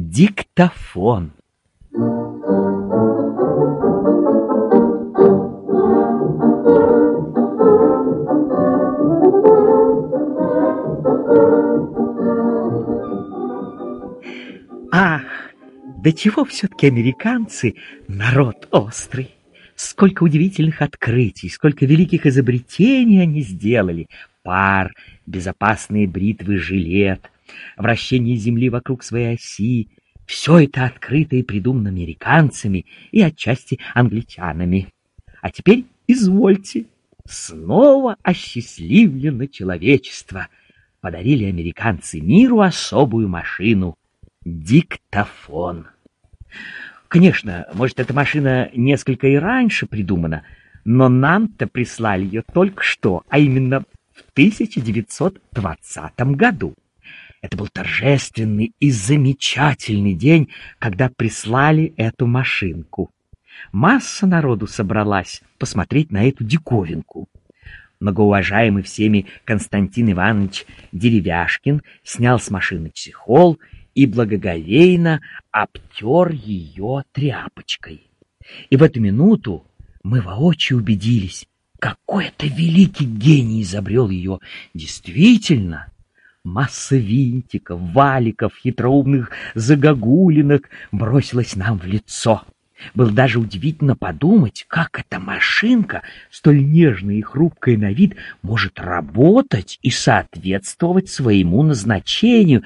Диктофон. Ах, да чего все-таки американцы народ острый. Сколько удивительных открытий, сколько великих изобретений они сделали. Пар, безопасные бритвы, жилет, вращение Земли вокруг своей оси. Все это открыто и придумано американцами и отчасти англичанами. А теперь извольте, снова осчастливлено человечество. Подарили американцы миру особую машину — диктофон. Конечно, может, эта машина несколько и раньше придумана, но нам-то прислали ее только что, а именно в 1920 году. Это был торжественный и замечательный день, когда прислали эту машинку. Масса народу собралась посмотреть на эту диковинку. Многоуважаемый всеми Константин Иванович Деревяшкин снял с машины чехол и благоговейно обтер ее тряпочкой. И в эту минуту мы воочию убедились, какой это великий гений изобрел ее. Действительно, масса винтиков, валиков, хитроумных загогулинок бросилась нам в лицо. Было даже удивительно подумать, как эта машинка, столь нежная и хрупкая на вид, может работать и соответствовать своему назначению.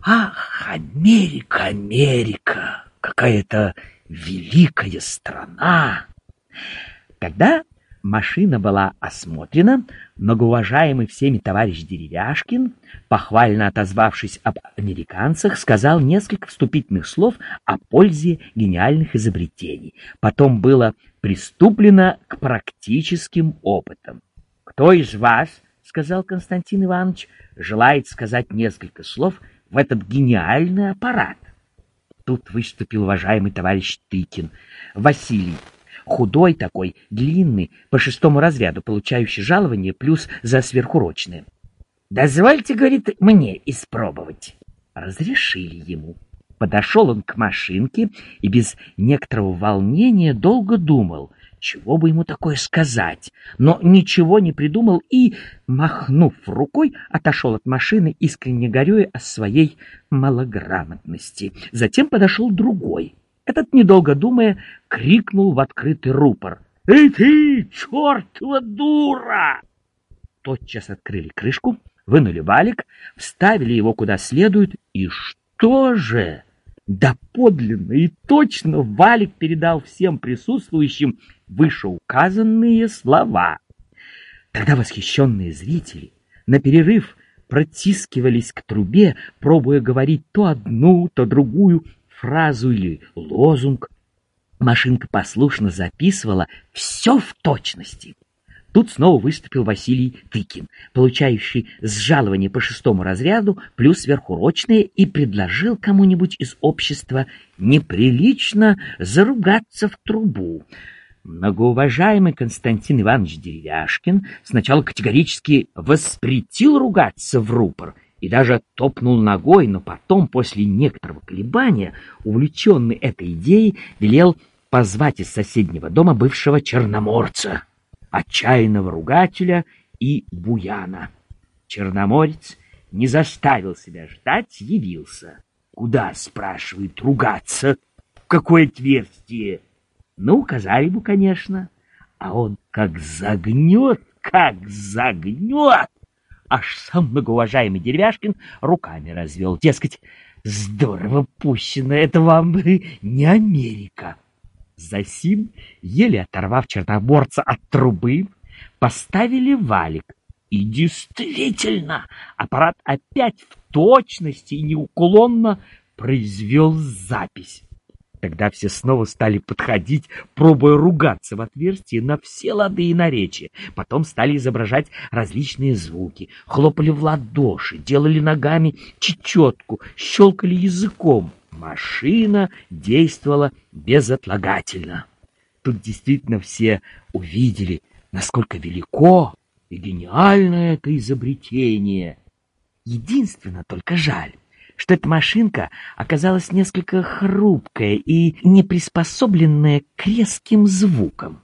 Ах, Америка, Америка, какая-то великая страна! Когда машина была осмотрена, многоуважаемый всеми товарищ Деревяшкин, похвально отозвавшись об американцах, сказал несколько вступительных слов о пользе гениальных изобретений. Потом было приступлено к практическим опытам. «Кто из вас, — сказал Константин Иванович, — желает сказать несколько слов в этот гениальный аппарат. Тут выступил уважаемый товарищ Тыкин. Василий, худой такой, длинный, по шестому разряду, получающий жалование плюс за сверхурочное. «Дозвольте, — говорит, — мне испробовать». Разрешили ему. Подошел он к машинке и без некоторого волнения долго думал, чего бы ему такое сказать, но ничего не придумал и, махнув рукой, отошел от машины, искренне горюя о своей малограмотности. Затем подошел другой. Этот, недолго думая, крикнул в открытый рупор. «Эй ты, чертова дура!» Тотчас открыли крышку, вынули валик, вставили его куда следует, и что же? Да подлинно и точно Валик передал всем присутствующим вышеуказанные слова. Тогда восхищенные зрители на перерыв протискивались к трубе, пробуя говорить то одну, то другую фразу или лозунг. Машинка послушно записывала все в точности. Тут снова выступил Василий Тыкин, получающий с жалования по шестому разряду плюс сверхурочные, и предложил кому-нибудь из общества неприлично заругаться в трубу. Многоуважаемый Константин Иванович Деревяшкин сначала категорически воспретил ругаться в рупор и даже топнул ногой, но потом, после некоторого колебания, увлеченный этой идеей, велел позвать из соседнего дома бывшего черноморца отчаянного ругателя и буяна. Черноморец не заставил себя ждать, явился. Куда, спрашивает, ругаться? В какое отверстие? Ну, указали ему, конечно. А он как загнет, как загнет! Аж сам многоуважаемый Деревяшкин руками развел. Дескать, здорово пущено, это вам не Америка. Засим, еле оторвав черноборца от трубы, поставили валик. И действительно, аппарат опять в точности и неуклонно произвел запись. Тогда все снова стали подходить, пробуя ругаться в отверстие на все лады и наречия. Потом стали изображать различные звуки, хлопали в ладоши, делали ногами чечетку, щелкали языком. Машина действовала безотлагательно. Тут действительно все увидели, насколько велико и гениально это изобретение. Единственно только жаль, что эта машинка оказалась несколько хрупкая и не приспособленная к резким звукам.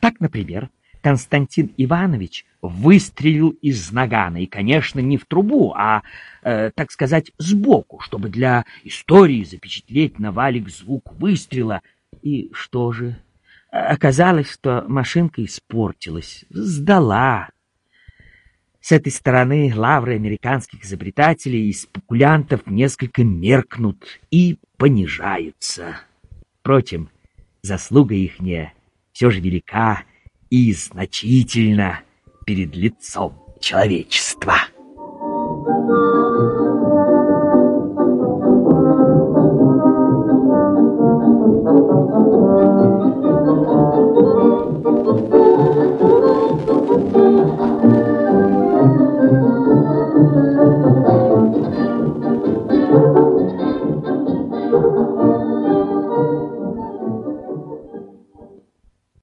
Так, например, Константин Иванович выстрелил из нагана, и, конечно, не в трубу, а, э, так сказать, сбоку, чтобы для истории запечатлеть на валик звук выстрела. И что же? Оказалось, что машинка испортилась, сдала. С этой стороны лавры американских изобретателей и спекулянтов несколько меркнут и понижаются. Впрочем, заслуга ихняя все же велика и значительна перед лицом человечества. Thank you.